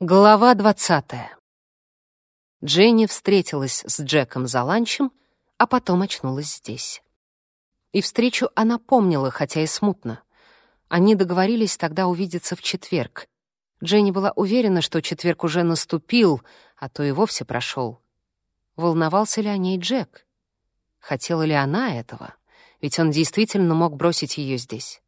Глава двадцатая. Дженни встретилась с Джеком за ланчем, а потом очнулась здесь. И встречу она помнила, хотя и смутно. Они договорились тогда увидеться в четверг. Дженни была уверена, что четверг уже наступил, а то и вовсе прошел. Волновался ли о ней Джек? Хотела ли она этого? Ведь он действительно мог бросить ее здесь.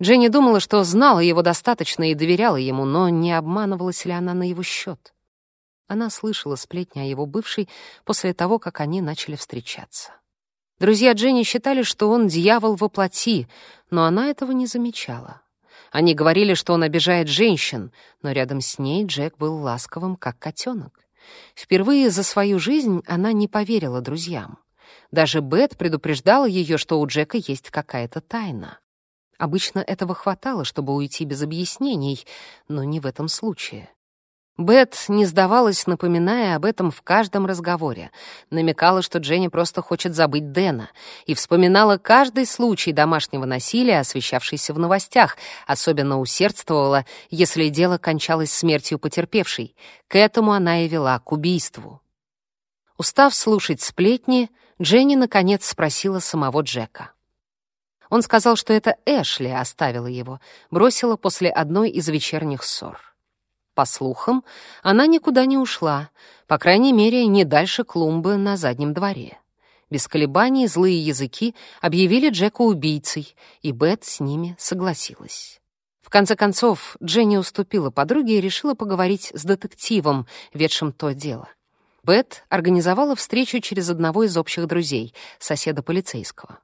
Дженни думала, что знала его достаточно и доверяла ему, но не обманывалась ли она на его счет. Она слышала сплетни о его бывшей после того, как они начали встречаться. Друзья Дженни считали, что он дьявол во плоти, но она этого не замечала. Они говорили, что он обижает женщин, но рядом с ней Джек был ласковым, как котенок. Впервые за свою жизнь она не поверила друзьям. Даже Бет предупреждала ее, что у Джека есть какая-то тайна. Обычно этого хватало, чтобы уйти без объяснений, но не в этом случае. Бет не сдавалась, напоминая об этом в каждом разговоре, намекала, что Дженни просто хочет забыть Дэна, и вспоминала каждый случай домашнего насилия, освещавшийся в новостях, особенно усердствовала, если дело кончалось смертью потерпевшей. К этому она и вела, к убийству. Устав слушать сплетни, Дженни наконец спросила самого Джека. Он сказал, что это Эшли оставила его, бросила после одной из вечерних ссор. По слухам, она никуда не ушла, по крайней мере, не дальше клумбы на заднем дворе. Без колебаний злые языки объявили Джека убийцей, и Бет с ними согласилась. В конце концов, Дженни уступила подруге и решила поговорить с детективом, ведшим то дело. Бет организовала встречу через одного из общих друзей, соседа полицейского.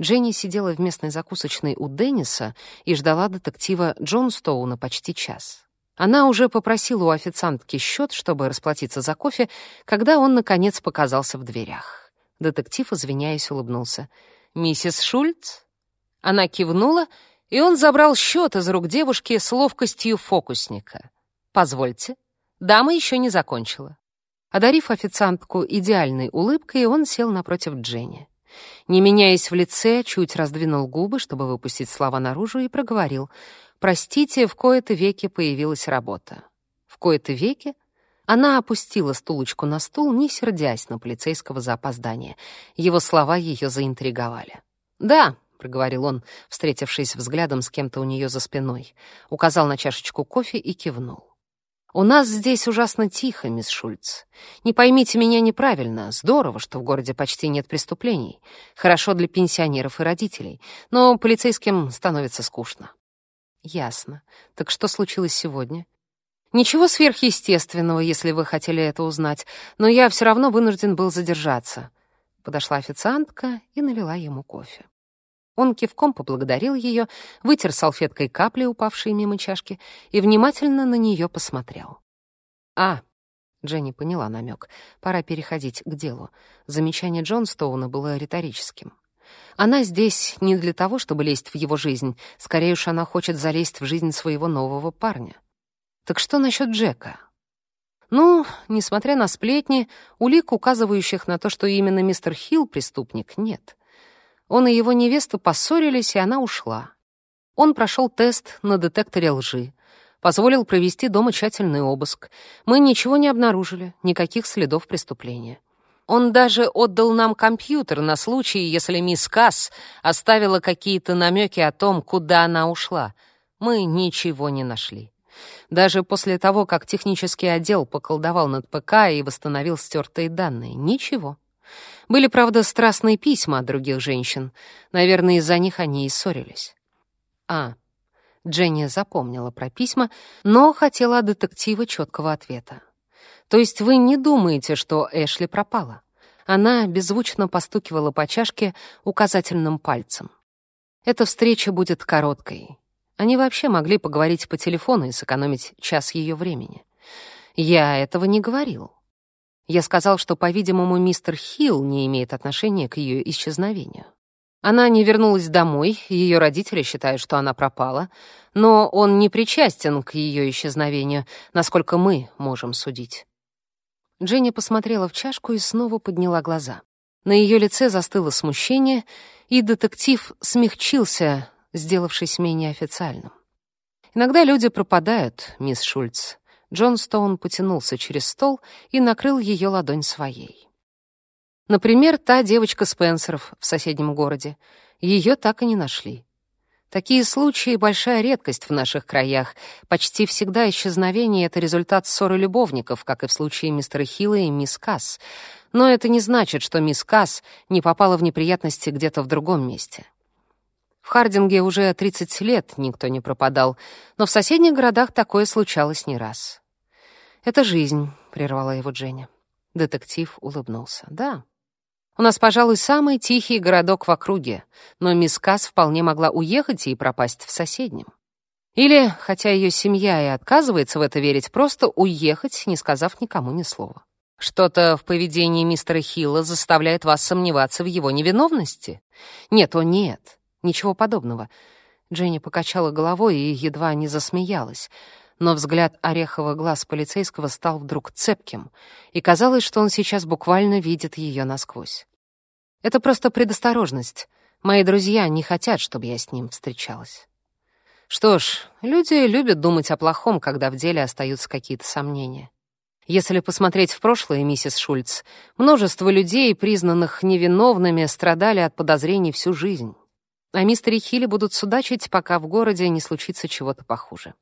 Дженни сидела в местной закусочной у Денниса и ждала детектива Джон Стоуна почти час. Она уже попросила у официантки счет, чтобы расплатиться за кофе, когда он, наконец, показался в дверях. Детектив, извиняясь, улыбнулся. «Миссис Шульц?» Она кивнула, и он забрал счет из рук девушки с ловкостью фокусника. «Позвольте, дама еще не закончила». Одарив официантку идеальной улыбкой, он сел напротив Дженни. Не меняясь в лице, чуть раздвинул губы, чтобы выпустить слова наружу, и проговорил. «Простите, в кои-то веки появилась работа». «В кои-то веки?» Она опустила стулочку на стул, не сердясь на полицейского за опоздание. Его слова ее заинтриговали. «Да», — проговорил он, встретившись взглядом с кем-то у нее за спиной, указал на чашечку кофе и кивнул. «У нас здесь ужасно тихо, мисс Шульц. Не поймите меня неправильно. Здорово, что в городе почти нет преступлений. Хорошо для пенсионеров и родителей. Но полицейским становится скучно». «Ясно. Так что случилось сегодня?» «Ничего сверхъестественного, если вы хотели это узнать, но я все равно вынужден был задержаться». Подошла официантка и налила ему кофе. Он кивком поблагодарил ее, вытер салфеткой капли, упавшие мимо чашки, и внимательно на нее посмотрел. «А», — Дженни поняла намек, — «пора переходить к делу». Замечание Джонстоуна было риторическим. Она здесь не для того, чтобы лезть в его жизнь, скорее уж она хочет залезть в жизнь своего нового парня. Так что насчет Джека? Ну, несмотря на сплетни, улик, указывающих на то, что именно мистер Хилл преступник, нет — он и его невеста поссорились, и она ушла. Он прошел тест на детекторе лжи, позволил провести дома тщательный обыск. Мы ничего не обнаружили, никаких следов преступления. Он даже отдал нам компьютер на случай, если мисс Касс оставила какие-то намеки о том, куда она ушла. Мы ничего не нашли. Даже после того, как технический отдел поколдовал над ПК и восстановил стертые данные, ничего. Были, правда, страстные письма от других женщин. Наверное, из-за них они и ссорились. А, Дженни запомнила про письма, но хотела от детектива четкого ответа. То есть вы не думаете, что Эшли пропала? Она беззвучно постукивала по чашке указательным пальцем. Эта встреча будет короткой. Они вообще могли поговорить по телефону и сэкономить час ее времени. Я этого не говорил. Я сказал, что, по-видимому, мистер Хилл не имеет отношения к ее исчезновению. Она не вернулась домой, ее родители считают, что она пропала, но он не причастен к ее исчезновению, насколько мы можем судить. Дженни посмотрела в чашку и снова подняла глаза. На ее лице застыло смущение, и детектив смягчился, сделавшись менее официальным. «Иногда люди пропадают, мисс Шульц. Джон Стоун потянулся через стол и накрыл ее ладонь своей. Например, та девочка Спенсеров в соседнем городе. Ее так и не нашли. Такие случаи — большая редкость в наших краях. Почти всегда исчезновение — это результат ссоры любовников, как и в случае мистера Хилла и мисс Касс. Но это не значит, что мисс Касс не попала в неприятности где-то в другом месте. В Хардинге уже 30 лет никто не пропадал, но в соседних городах такое случалось не раз. «Это жизнь», — прервала его Дженни. Детектив улыбнулся. «Да, у нас, пожалуй, самый тихий городок в округе, но мисс Касс вполне могла уехать и пропасть в соседнем. Или, хотя ее семья и отказывается в это верить, просто уехать, не сказав никому ни слова. Что-то в поведении мистера Хилла заставляет вас сомневаться в его невиновности? Нет, о нет, ничего подобного. Дженни покачала головой и едва не засмеялась но взгляд ореховых глаз полицейского стал вдруг цепким, и казалось, что он сейчас буквально видит ее насквозь. «Это просто предосторожность. Мои друзья не хотят, чтобы я с ним встречалась». Что ж, люди любят думать о плохом, когда в деле остаются какие-то сомнения. Если посмотреть в прошлое, миссис Шульц, множество людей, признанных невиновными, страдали от подозрений всю жизнь. А мистере Хилли будут судачить, пока в городе не случится чего-то похуже.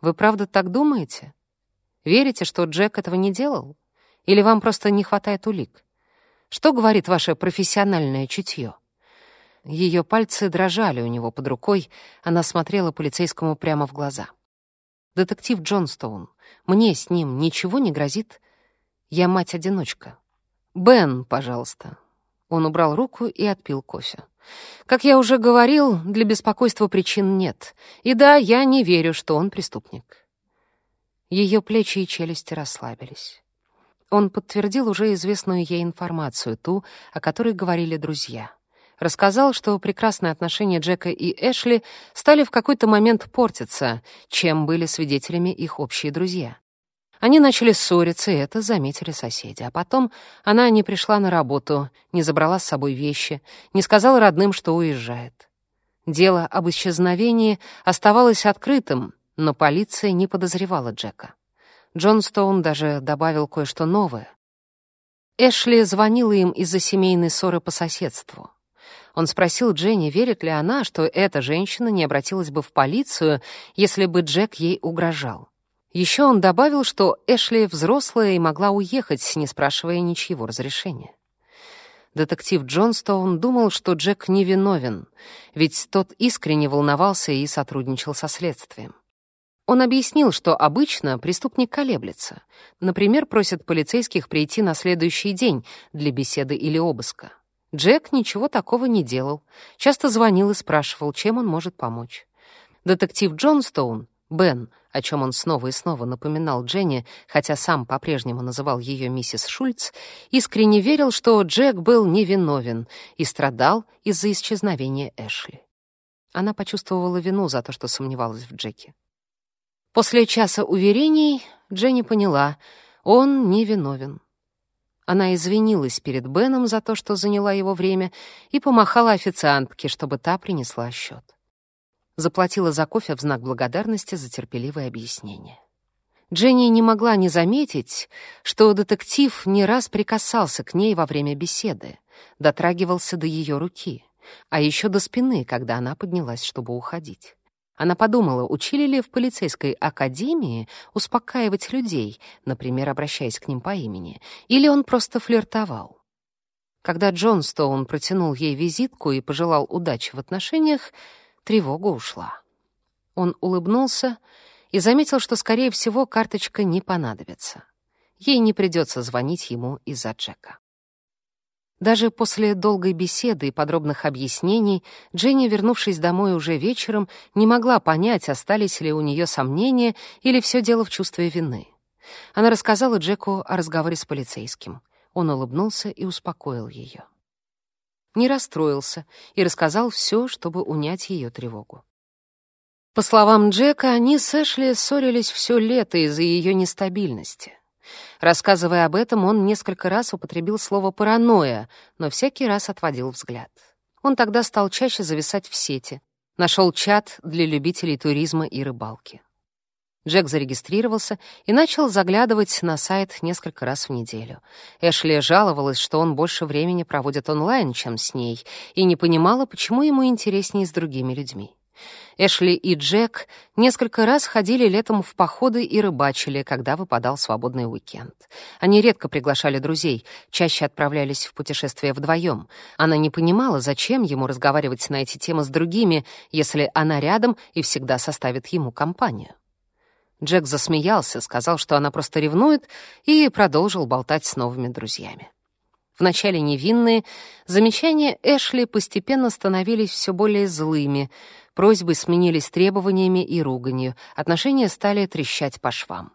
Вы правда так думаете? Верите, что Джек этого не делал? Или вам просто не хватает улик? Что говорит ваше профессиональное чутье? Ее пальцы дрожали у него под рукой, она смотрела полицейскому прямо в глаза. «Детектив Джонстоун, мне с ним ничего не грозит? Я мать-одиночка. Бен, пожалуйста». Он убрал руку и отпил кофе. Как я уже говорил, для беспокойства причин нет. И да, я не верю, что он преступник. Ее плечи и челюсти расслабились. Он подтвердил уже известную ей информацию, ту, о которой говорили друзья. Рассказал, что прекрасные отношения Джека и Эшли стали в какой-то момент портиться, чем были свидетелями их общие друзья. Они начали ссориться, и это заметили соседи. А потом она не пришла на работу, не забрала с собой вещи, не сказала родным, что уезжает. Дело об исчезновении оставалось открытым, но полиция не подозревала Джека. Джон Стоун даже добавил кое-что новое. Эшли звонила им из-за семейной ссоры по соседству. Он спросил Дженни, верит ли она, что эта женщина не обратилась бы в полицию, если бы Джек ей угрожал. Еще он добавил, что Эшли взрослая и могла уехать, не спрашивая ничьего разрешения. Детектив Джонстоун думал, что Джек невиновен, ведь тот искренне волновался и сотрудничал со следствием. Он объяснил, что обычно преступник колеблется. Например, просит полицейских прийти на следующий день для беседы или обыска. Джек ничего такого не делал. Часто звонил и спрашивал, чем он может помочь. Детектив Джонстоун, Бен, о чем он снова и снова напоминал Дженни, хотя сам по-прежнему называл ее миссис Шульц, искренне верил, что Джек был невиновен и страдал из-за исчезновения Эшли. Она почувствовала вину за то, что сомневалась в Джеке. После часа уверений Дженни поняла, он невиновен. Она извинилась перед Беном за то, что заняла его время, и помахала официантке, чтобы та принесла счет заплатила за кофе в знак благодарности за терпеливое объяснение. Дженни не могла не заметить, что детектив не раз прикасался к ней во время беседы, дотрагивался до ее руки, а еще до спины, когда она поднялась, чтобы уходить. Она подумала, учили ли в полицейской академии успокаивать людей, например, обращаясь к ним по имени, или он просто флиртовал. Когда Джон Стоун протянул ей визитку и пожелал удачи в отношениях, Тревога ушла. Он улыбнулся и заметил, что, скорее всего, карточка не понадобится. Ей не придется звонить ему из-за Джека. Даже после долгой беседы и подробных объяснений Дженни, вернувшись домой уже вечером, не могла понять, остались ли у нее сомнения или все дело в чувстве вины. Она рассказала Джеку о разговоре с полицейским. Он улыбнулся и успокоил ее не расстроился и рассказал все, чтобы унять ее тревогу. По словам Джека, они с Эшли ссорились все лето из-за ее нестабильности. Рассказывая об этом, он несколько раз употребил слово «паранойя», но всякий раз отводил взгляд. Он тогда стал чаще зависать в сети, нашел чат для любителей туризма и рыбалки. Джек зарегистрировался и начал заглядывать на сайт несколько раз в неделю. Эшли жаловалась, что он больше времени проводит онлайн, чем с ней, и не понимала, почему ему интереснее с другими людьми. Эшли и Джек несколько раз ходили летом в походы и рыбачили, когда выпадал свободный уикенд. Они редко приглашали друзей, чаще отправлялись в путешествие вдвоем. Она не понимала, зачем ему разговаривать на эти темы с другими, если она рядом и всегда составит ему компанию. Джек засмеялся, сказал, что она просто ревнует, и продолжил болтать с новыми друзьями. Вначале невинные, замечания Эшли постепенно становились все более злыми, просьбы сменились требованиями и руганью, отношения стали трещать по швам.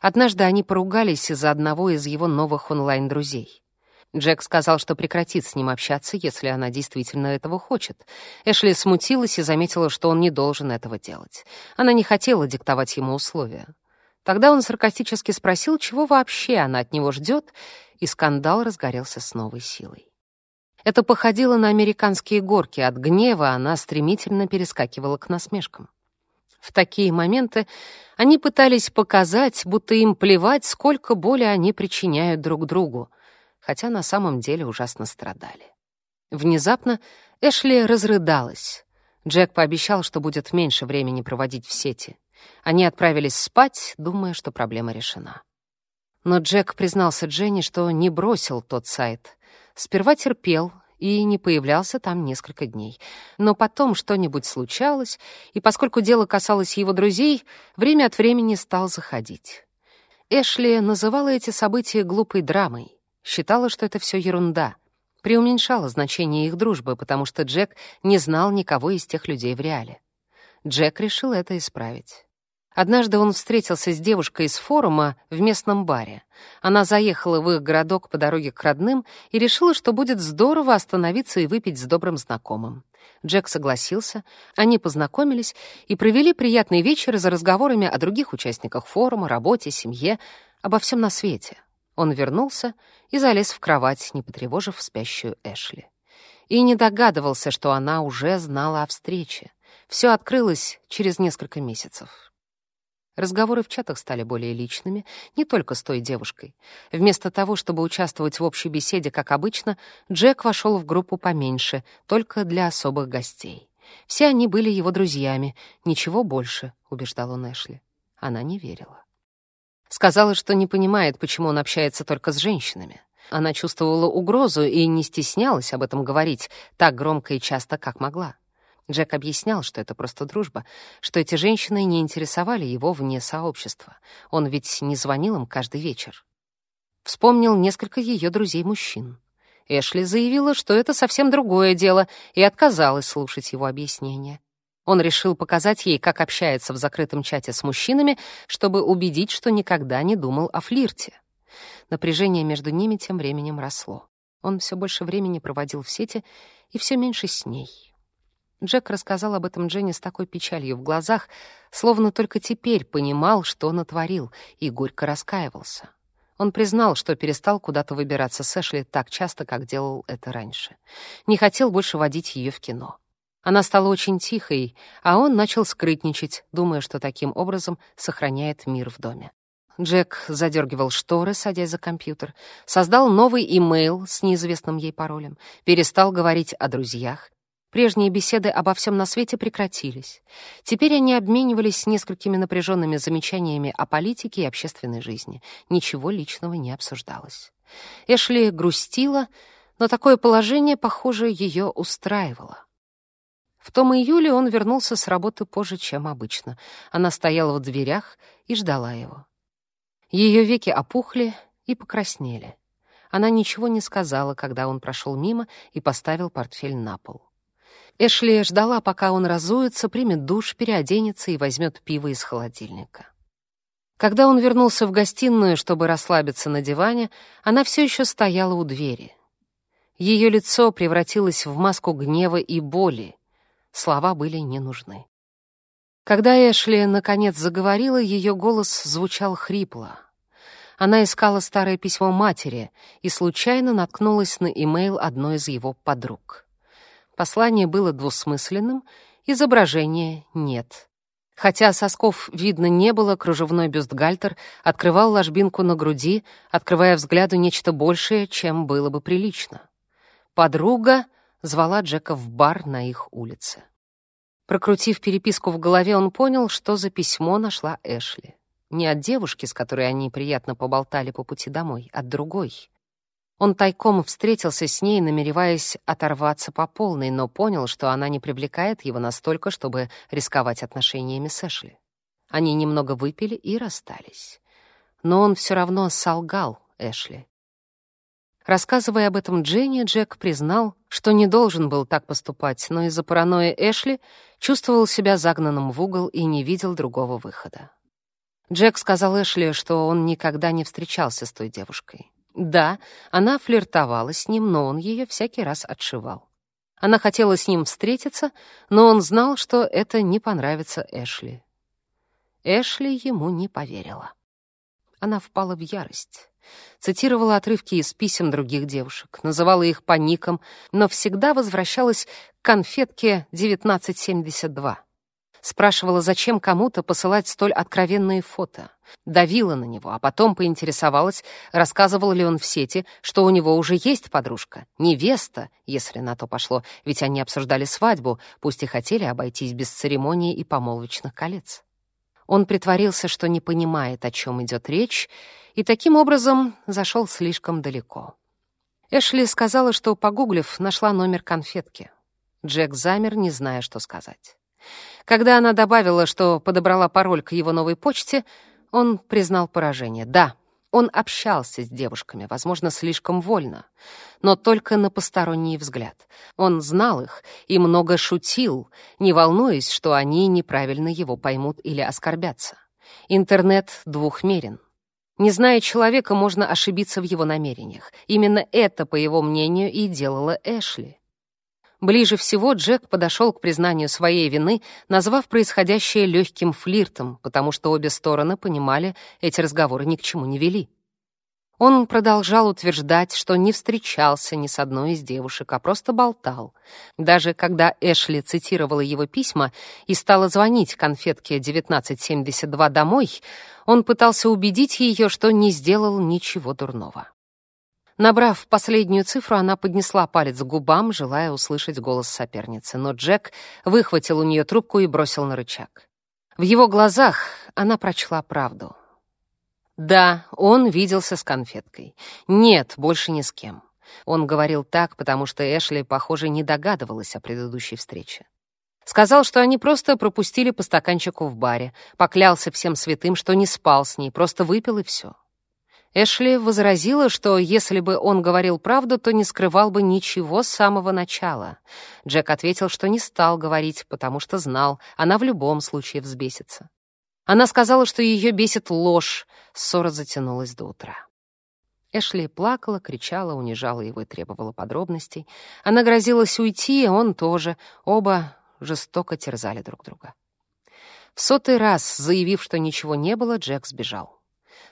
Однажды они поругались из-за одного из его новых онлайн-друзей. Джек сказал, что прекратит с ним общаться, если она действительно этого хочет. Эшли смутилась и заметила, что он не должен этого делать. Она не хотела диктовать ему условия. Тогда он саркастически спросил, чего вообще она от него ждет, и скандал разгорелся с новой силой. Это походило на американские горки. От гнева она стремительно перескакивала к насмешкам. В такие моменты они пытались показать, будто им плевать, сколько боли они причиняют друг другу, хотя на самом деле ужасно страдали. Внезапно Эшли разрыдалась. Джек пообещал, что будет меньше времени проводить в сети. Они отправились спать, думая, что проблема решена. Но Джек признался Дженни, что не бросил тот сайт. Сперва терпел и не появлялся там несколько дней. Но потом что-нибудь случалось, и поскольку дело касалось его друзей, время от времени стал заходить. Эшли называла эти события глупой драмой, считала, что это все ерунда, преуменьшала значение их дружбы, потому что Джек не знал никого из тех людей в реале. Джек решил это исправить. Однажды он встретился с девушкой из форума в местном баре. Она заехала в их городок по дороге к родным и решила, что будет здорово остановиться и выпить с добрым знакомым. Джек согласился, они познакомились и провели приятный вечер за разговорами о других участниках форума, работе, семье, обо всем на свете. Он вернулся и залез в кровать, не потревожив спящую Эшли. И не догадывался, что она уже знала о встрече. Все открылось через несколько месяцев. Разговоры в чатах стали более личными, не только с той девушкой. Вместо того, чтобы участвовать в общей беседе, как обычно, Джек вошел в группу поменьше, только для особых гостей. Все они были его друзьями, ничего больше, убеждал он Эшли. Она не верила. Сказала, что не понимает, почему он общается только с женщинами. Она чувствовала угрозу и не стеснялась об этом говорить так громко и часто, как могла. Джек объяснял, что это просто дружба, что эти женщины не интересовали его вне сообщества. Он ведь не звонил им каждый вечер. Вспомнил несколько ее друзей-мужчин. Эшли заявила, что это совсем другое дело, и отказалась слушать его объяснения. Он решил показать ей, как общается в закрытом чате с мужчинами, чтобы убедить, что никогда не думал о флирте. Напряжение между ними тем временем росло. Он все больше времени проводил в сети и все меньше с ней. Джек рассказал об этом Дженни с такой печалью в глазах, словно только теперь понимал, что натворил, и горько раскаивался. Он признал, что перестал куда-то выбираться с Эшли так часто, как делал это раньше. Не хотел больше водить ее в кино. Она стала очень тихой, а он начал скрытничать, думая, что таким образом сохраняет мир в доме. Джек задергивал шторы, садясь за компьютер, создал новый имейл с неизвестным ей паролем, перестал говорить о друзьях, Прежние беседы обо всем на свете прекратились. Теперь они обменивались несколькими напряженными замечаниями о политике и общественной жизни. Ничего личного не обсуждалось. Эшли грустила, но такое положение, похоже, ее устраивало. В том июле он вернулся с работы позже, чем обычно. Она стояла в дверях и ждала его. Ее веки опухли и покраснели. Она ничего не сказала, когда он прошел мимо и поставил портфель на пол. Эшли ждала, пока он разуется, примет душ, переоденется и возьмет пиво из холодильника. Когда он вернулся в гостиную, чтобы расслабиться на диване, она все еще стояла у двери. Ее лицо превратилось в маску гнева и боли. Слова были не нужны. Когда Эшли наконец заговорила, ее голос звучал хрипло. Она искала старое письмо матери и случайно наткнулась на имейл одной из его подруг. Послание было двусмысленным, изображения нет. Хотя сосков видно не было, кружевной бюстгальтер открывал ложбинку на груди, открывая взгляду нечто большее, чем было бы прилично. Подруга звала Джека в бар на их улице. Прокрутив переписку в голове, он понял, что за письмо нашла Эшли. Не от девушки, с которой они приятно поболтали по пути домой, от другой. Он тайком встретился с ней, намереваясь оторваться по полной, но понял, что она не привлекает его настолько, чтобы рисковать отношениями с Эшли. Они немного выпили и расстались. Но он все равно солгал Эшли. Рассказывая об этом Дженни, Джек признал, что не должен был так поступать, но из-за паранойи Эшли чувствовал себя загнанным в угол и не видел другого выхода. Джек сказал Эшли, что он никогда не встречался с той девушкой. Да, она флиртовала с ним, но он ее всякий раз отшивал. Она хотела с ним встретиться, но он знал, что это не понравится Эшли. Эшли ему не поверила. Она впала в ярость. Цитировала отрывки из писем других девушек, называла их по никам, но всегда возвращалась к конфетке 1972. Спрашивала, зачем кому-то посылать столь откровенные фото. Давила на него, а потом поинтересовалась, рассказывал ли он в сети, что у него уже есть подружка, невеста, если на то пошло, ведь они обсуждали свадьбу, пусть и хотели обойтись без церемонии и помолвочных колец. Он притворился, что не понимает, о чем идет речь, и таким образом зашел слишком далеко. Эшли сказала, что, погуглив, нашла номер конфетки. Джек замер, не зная, что сказать. Когда она добавила, что подобрала пароль к его новой почте, он признал поражение. Да, он общался с девушками, возможно, слишком вольно, но только на посторонний взгляд. Он знал их и много шутил, не волнуясь, что они неправильно его поймут или оскорбятся. Интернет двухмерен. Не зная человека, можно ошибиться в его намерениях. Именно это, по его мнению, и делала Эшли. Ближе всего Джек подошел к признанию своей вины, назвав происходящее легким флиртом, потому что обе стороны понимали, эти разговоры ни к чему не вели. Он продолжал утверждать, что не встречался ни с одной из девушек, а просто болтал. Даже когда Эшли цитировала его письма и стала звонить конфетке 1972 домой, он пытался убедить ее, что не сделал ничего дурного. Набрав последнюю цифру, она поднесла палец к губам, желая услышать голос соперницы, но Джек выхватил у нее трубку и бросил на рычаг. В его глазах она прочла правду. Да, он виделся с конфеткой. Нет, больше ни с кем. Он говорил так, потому что Эшли, похоже, не догадывалась о предыдущей встрече. Сказал, что они просто пропустили по стаканчику в баре, поклялся всем святым, что не спал с ней, просто выпил и все. Эшли возразила, что если бы он говорил правду, то не скрывал бы ничего с самого начала. Джек ответил, что не стал говорить, потому что знал, она в любом случае взбесится. Она сказала, что ее бесит ложь. Ссора затянулась до утра. Эшли плакала, кричала, унижала его и требовала подробностей. Она грозилась уйти, он тоже. Оба жестоко терзали друг друга. В сотый раз, заявив, что ничего не было, Джек сбежал.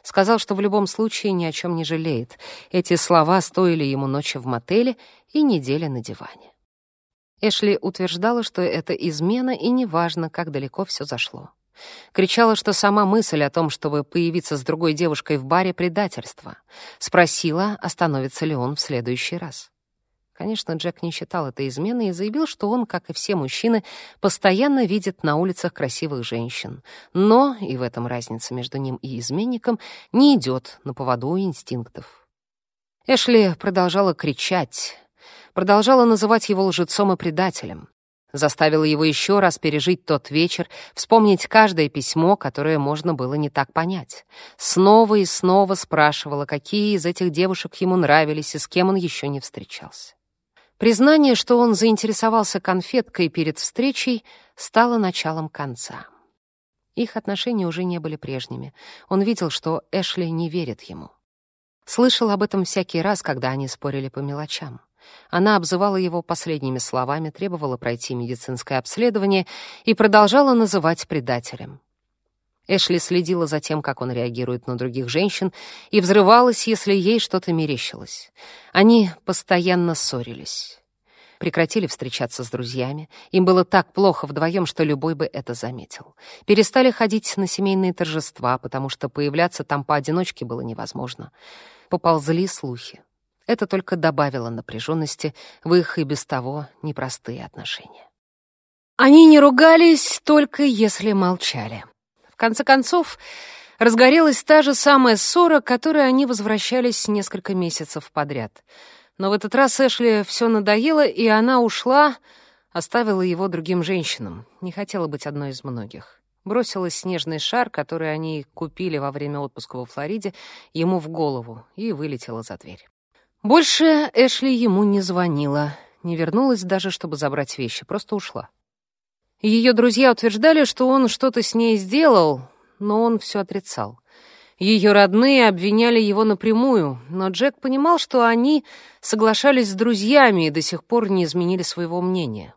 Сказал, что в любом случае ни о чем не жалеет. Эти слова стоили ему ночи в мотеле и недели на диване. Эшли утверждала, что это измена, и неважно, как далеко все зашло. Кричала, что сама мысль о том, чтобы появиться с другой девушкой в баре — предательство. Спросила, остановится ли он в следующий раз. Конечно, Джек не считал это изменой и заявил, что он, как и все мужчины, постоянно видит на улицах красивых женщин. Но, и в этом разница между ним и изменником, не идет на поводу инстинктов. Эшли продолжала кричать, продолжала называть его лжецом и предателем. Заставила его еще раз пережить тот вечер, вспомнить каждое письмо, которое можно было не так понять. Снова и снова спрашивала, какие из этих девушек ему нравились и с кем он еще не встречался. Признание, что он заинтересовался конфеткой перед встречей, стало началом конца. Их отношения уже не были прежними. Он видел, что Эшли не верит ему. Слышал об этом всякий раз, когда они спорили по мелочам. Она обзывала его последними словами, требовала пройти медицинское обследование и продолжала называть предателем. Эшли следила за тем, как он реагирует на других женщин, и взрывалась, если ей что-то мерещилось. Они постоянно ссорились. Прекратили встречаться с друзьями. Им было так плохо вдвоем, что любой бы это заметил. Перестали ходить на семейные торжества, потому что появляться там поодиночке было невозможно. Поползли слухи. Это только добавило напряженности в их и без того непростые отношения. Они не ругались, только если молчали. Конце концов, разгорелась та же самая ссора, к которой они возвращались несколько месяцев подряд. Но в этот раз Эшли все надоело, и она ушла, оставила его другим женщинам. Не хотела быть одной из многих. Бросила снежный шар, который они купили во время отпуска во Флориде, ему в голову и вылетела за дверь. Больше Эшли ему не звонила, не вернулась даже, чтобы забрать вещи, просто ушла. Ее друзья утверждали, что он что-то с ней сделал, но он все отрицал. Ее родные обвиняли его напрямую, но Джек понимал, что они соглашались с друзьями и до сих пор не изменили своего мнения.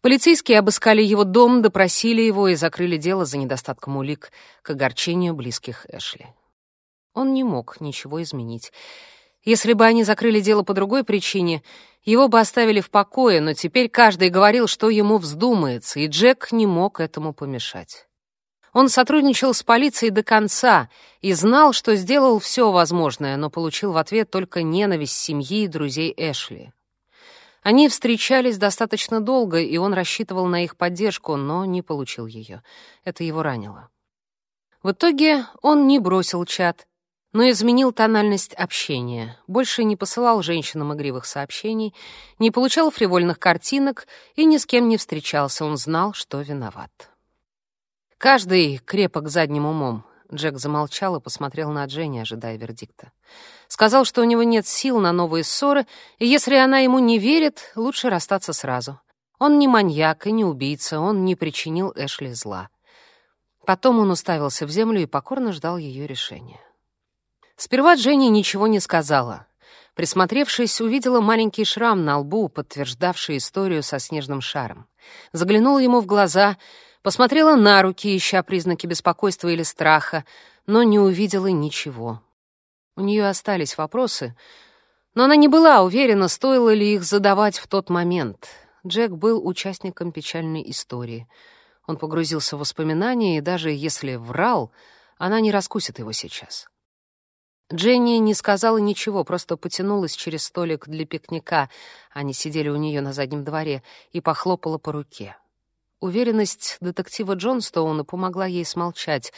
Полицейские обыскали его дом, допросили его и закрыли дело за недостатком улик к огорчению близких Эшли. Он не мог ничего изменить. Если бы они закрыли дело по другой причине, его бы оставили в покое, но теперь каждый говорил, что ему вздумается, и Джек не мог этому помешать. Он сотрудничал с полицией до конца и знал, что сделал все возможное, но получил в ответ только ненависть семьи и друзей Эшли. Они встречались достаточно долго, и он рассчитывал на их поддержку, но не получил ее. Это его ранило. В итоге он не бросил чат, но изменил тональность общения, больше не посылал женщинам игривых сообщений, не получал фривольных картинок и ни с кем не встречался, он знал, что виноват. Каждый крепок задним умом. Джек замолчал и посмотрел на Дженни, ожидая вердикта. Сказал, что у него нет сил на новые ссоры, и если она ему не верит, лучше расстаться сразу. Он не маньяк и не убийца, он не причинил Эшли зла. Потом он уставился в землю и покорно ждал ее решения. Сперва Дженни ничего не сказала. Присмотревшись, увидела маленький шрам на лбу, подтверждавший историю со снежным шаром. Заглянула ему в глаза, посмотрела на руки, ища признаки беспокойства или страха, но не увидела ничего. У нее остались вопросы, но она не была уверена, стоило ли их задавать в тот момент. Джек был участником печальной истории. Он погрузился в воспоминания, и даже если врал, она не раскусит его сейчас. Дженни не сказала ничего, просто потянулась через столик для пикника, они сидели у нее на заднем дворе, и похлопала по руке. Уверенность детектива Джонстоуна помогла ей смолчать,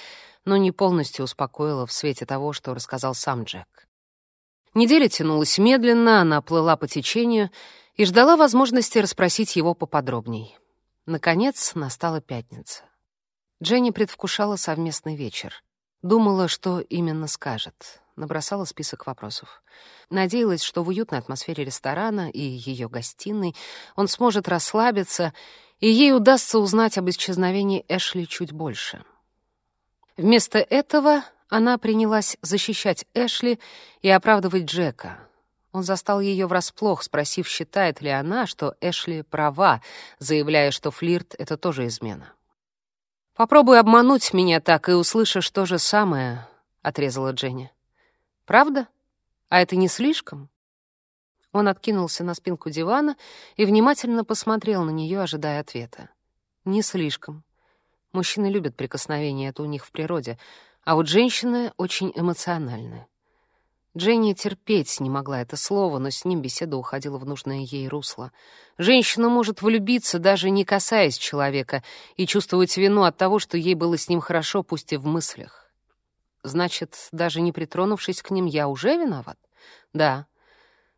но не полностью успокоила в свете того, что рассказал сам Джек. Неделя тянулась медленно, она плыла по течению и ждала возможности расспросить его поподробней. Наконец настала пятница. Дженни предвкушала совместный вечер. Думала, что именно скажет набросала список вопросов. Надеялась, что в уютной атмосфере ресторана и ее гостиной он сможет расслабиться, и ей удастся узнать об исчезновении Эшли чуть больше. Вместо этого она принялась защищать Эшли и оправдывать Джека. Он застал ее врасплох, спросив, считает ли она, что Эшли права, заявляя, что флирт — это тоже измена. «Попробуй обмануть меня так и услышишь то же самое», — отрезала Дженни. Правда? А это не слишком? Он откинулся на спинку дивана и внимательно посмотрел на нее, ожидая ответа. Не слишком. Мужчины любят прикосновения, это у них в природе, а вот женщины очень эмоциональны. Дженни терпеть не могла это слово, но с ним беседа уходила в нужное ей русло. Женщина может влюбиться, даже не касаясь человека, и чувствовать вину от того, что ей было с ним хорошо, пусть и в мыслях. Значит, даже не притронувшись к ним, я уже виноват? Да.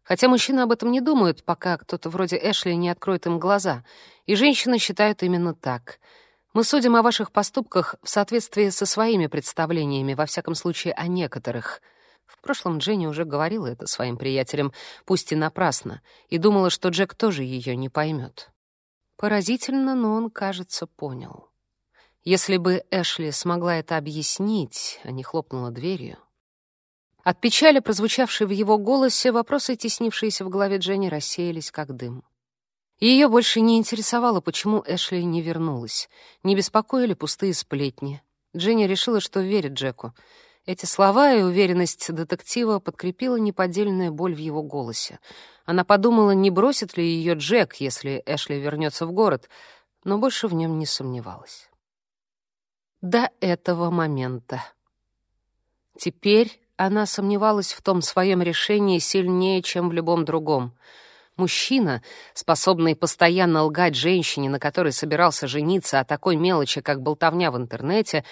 Хотя мужчины об этом не думают, пока кто-то вроде Эшли не откроет им глаза. И женщины считают именно так. Мы судим о ваших поступках в соответствии со своими представлениями, во всяком случае, о некоторых. В прошлом Дженни уже говорила это своим приятелям, пусть и напрасно, и думала, что Джек тоже ее не поймет. Поразительно, но он, кажется, понял. Если бы Эшли смогла это объяснить, а не хлопнула дверью. От печали, прозвучавшей в его голосе, вопросы, теснившиеся в голове Дженни, рассеялись как дым. Ее больше не интересовало, почему Эшли не вернулась. Не беспокоили пустые сплетни. Дженни решила, что верит Джеку. Эти слова и уверенность детектива подкрепила неподдельная боль в его голосе. Она подумала, не бросит ли ее Джек, если Эшли вернется в город, но больше в нем не сомневалась. До этого момента. Теперь она сомневалась в том своем решении сильнее, чем в любом другом. Мужчина, способный постоянно лгать женщине, на которой собирался жениться о такой мелочи, как болтовня в интернете,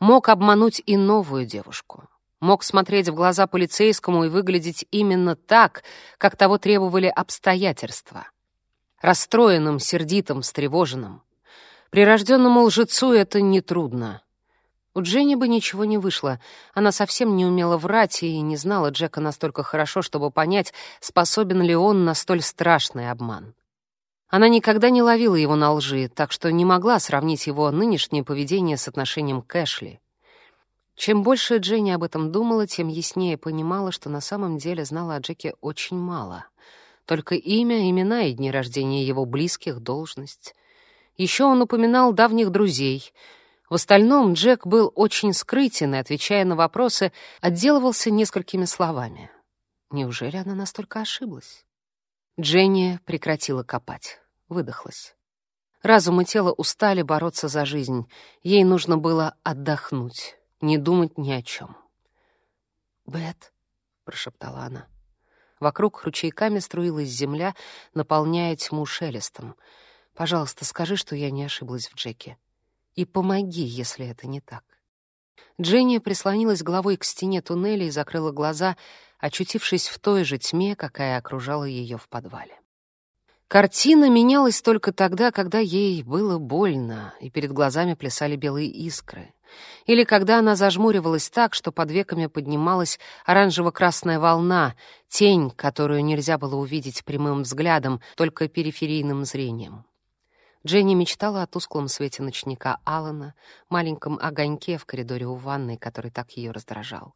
мог обмануть и новую девушку. Мог смотреть в глаза полицейскому и выглядеть именно так, как того требовали обстоятельства. Расстроенным, сердитым, встревоженным. Прирожденному лжецу это нетрудно. У Дженни бы ничего не вышло. Она совсем не умела врать и не знала Джека настолько хорошо, чтобы понять, способен ли он на столь страшный обман. Она никогда не ловила его на лжи, так что не могла сравнить его нынешнее поведение с отношением к Эшли. Чем больше Дженни об этом думала, тем яснее понимала, что на самом деле знала о Джеке очень мало. Только имя, имена и дни рождения его близких, должность. Еще он упоминал давних друзей — в остальном Джек был очень скрытен и, отвечая на вопросы, отделывался несколькими словами. Неужели она настолько ошиблась? Дженни прекратила копать, выдохлась. Разум и тело устали бороться за жизнь. Ей нужно было отдохнуть, не думать ни о чем. «Бет», — прошептала она. Вокруг ручейками струилась земля, наполняя тьму шелестом. «Пожалуйста, скажи, что я не ошиблась в Джеке» и помоги, если это не так. Дженни прислонилась головой к стене туннеля и закрыла глаза, очутившись в той же тьме, какая окружала ее в подвале. Картина менялась только тогда, когда ей было больно, и перед глазами плясали белые искры. Или когда она зажмуривалась так, что под веками поднималась оранжево-красная волна, тень, которую нельзя было увидеть прямым взглядом, только периферийным зрением. Дженни мечтала о тусклом свете ночника Алана, маленьком огоньке в коридоре у ванной, который так ее раздражал.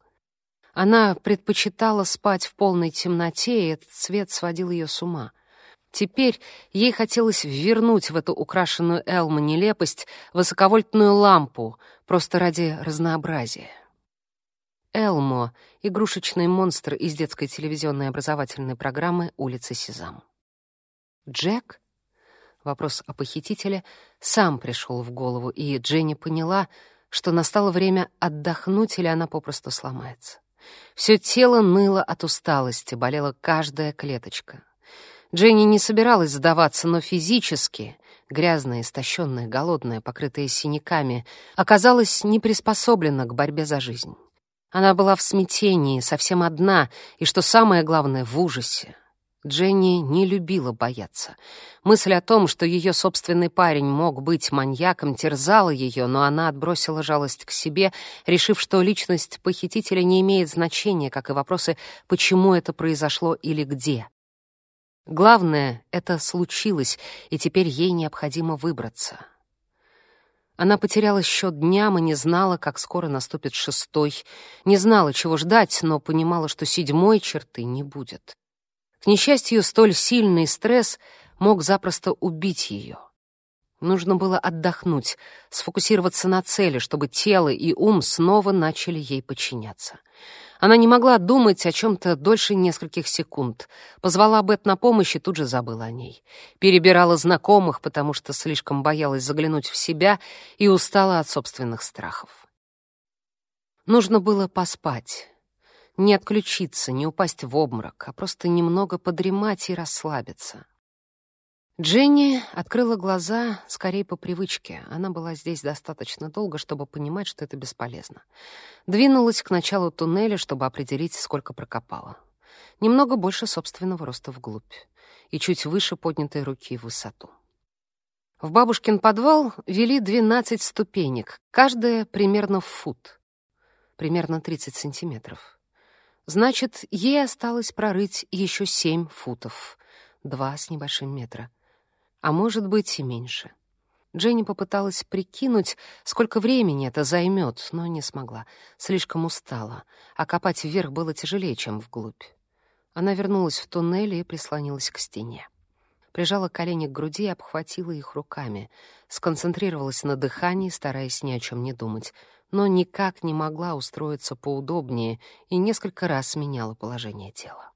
Она предпочитала спать в полной темноте, и этот свет сводил ее с ума. Теперь ей хотелось вернуть в эту украшенную Элму нелепость высоковольтную лампу, просто ради разнообразия. Элмо — игрушечный монстр из детской телевизионной образовательной программы «Улица Сезам». Джек — Вопрос о похитителе сам пришел в голову, и Дженни поняла, что настало время отдохнуть или она попросту сломается. Все тело ныло от усталости, болела каждая клеточка. Дженни не собиралась сдаваться, но физически, грязная, истощенная, голодная, покрытая синяками, оказалась не приспособлена к борьбе за жизнь. Она была в смятении, совсем одна, и, что самое главное, в ужасе. Дженни не любила бояться. Мысль о том, что ее собственный парень мог быть маньяком, терзала ее, но она отбросила жалость к себе, решив, что личность похитителя не имеет значения, как и вопросы, почему это произошло или где. Главное, это случилось, и теперь ей необходимо выбраться. Она потеряла счет дням и не знала, как скоро наступит шестой, не знала, чего ждать, но понимала, что седьмой черты не будет. К несчастью, столь сильный стресс мог запросто убить ее. Нужно было отдохнуть, сфокусироваться на цели, чтобы тело и ум снова начали ей подчиняться. Она не могла думать о чем-то дольше нескольких секунд. Позвала Бет на помощь и тут же забыла о ней. Перебирала знакомых, потому что слишком боялась заглянуть в себя и устала от собственных страхов. Нужно было поспать не отключиться, не упасть в обморок, а просто немного подремать и расслабиться. Дженни открыла глаза скорее по привычке. Она была здесь достаточно долго, чтобы понимать, что это бесполезно. Двинулась к началу туннеля, чтобы определить, сколько прокопала. Немного больше собственного роста вглубь и чуть выше поднятой руки в высоту. В бабушкин подвал вели 12 ступенек, каждая примерно в фут, примерно 30 сантиметров. Значит, ей осталось прорыть еще семь футов, два с небольшим метра. А может быть и меньше. Дженни попыталась прикинуть, сколько времени это займет, но не смогла. Слишком устала, а копать вверх было тяжелее, чем вглубь. Она вернулась в туннель и прислонилась к стене. Прижала колени к груди и обхватила их руками. Сконцентрировалась на дыхании, стараясь ни о чем не думать. Но никак не могла устроиться поудобнее и несколько раз меняла положение тела.